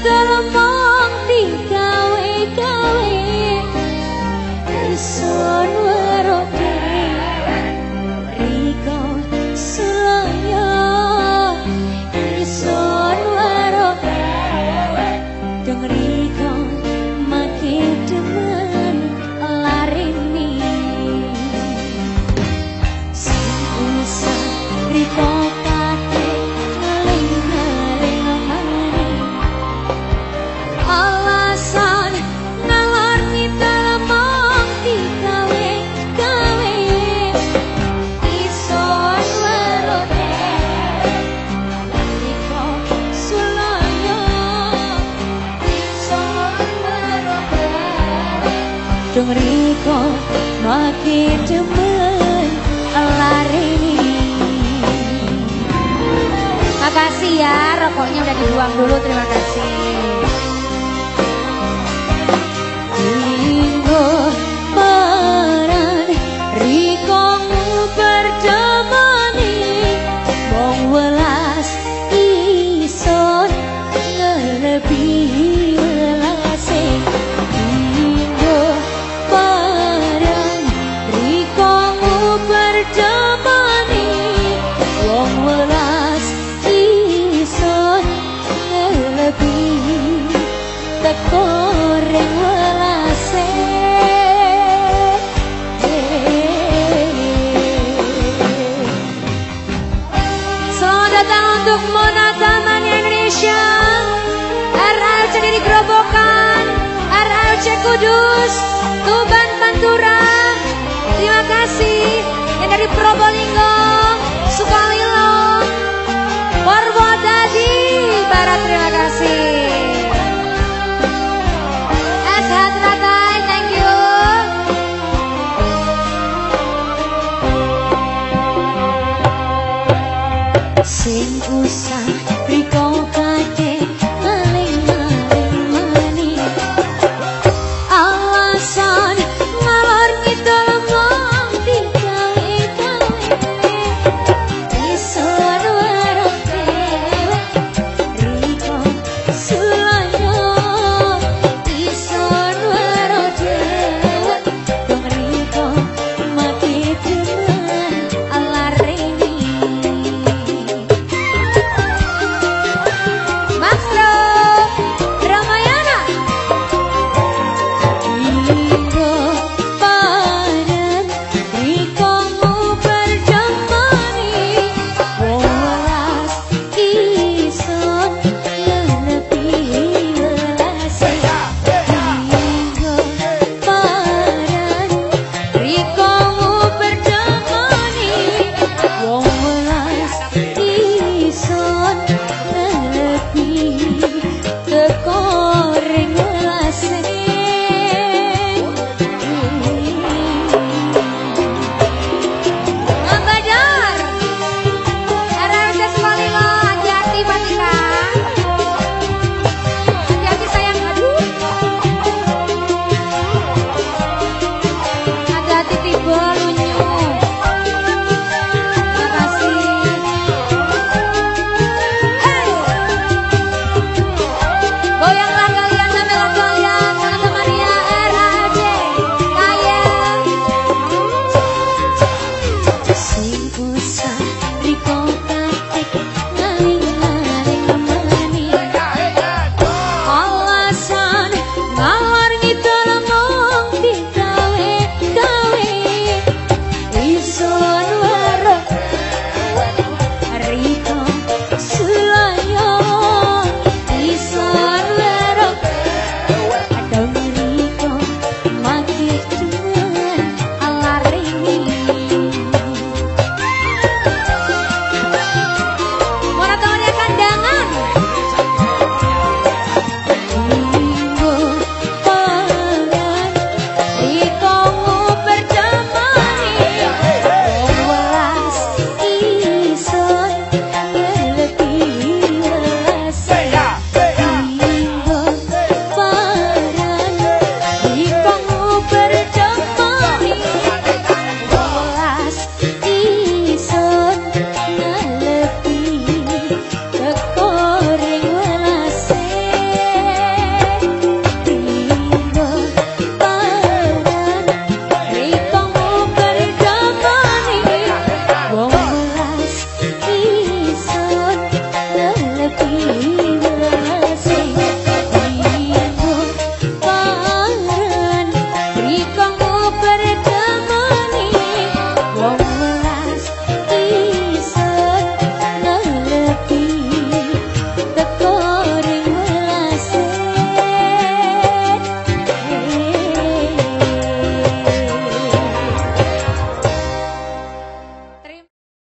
dalam Dong riko makin demen lari. Makasih ya rokoknya udah dibuang dulu terima kasih Kudus, Tuban Pantura. January.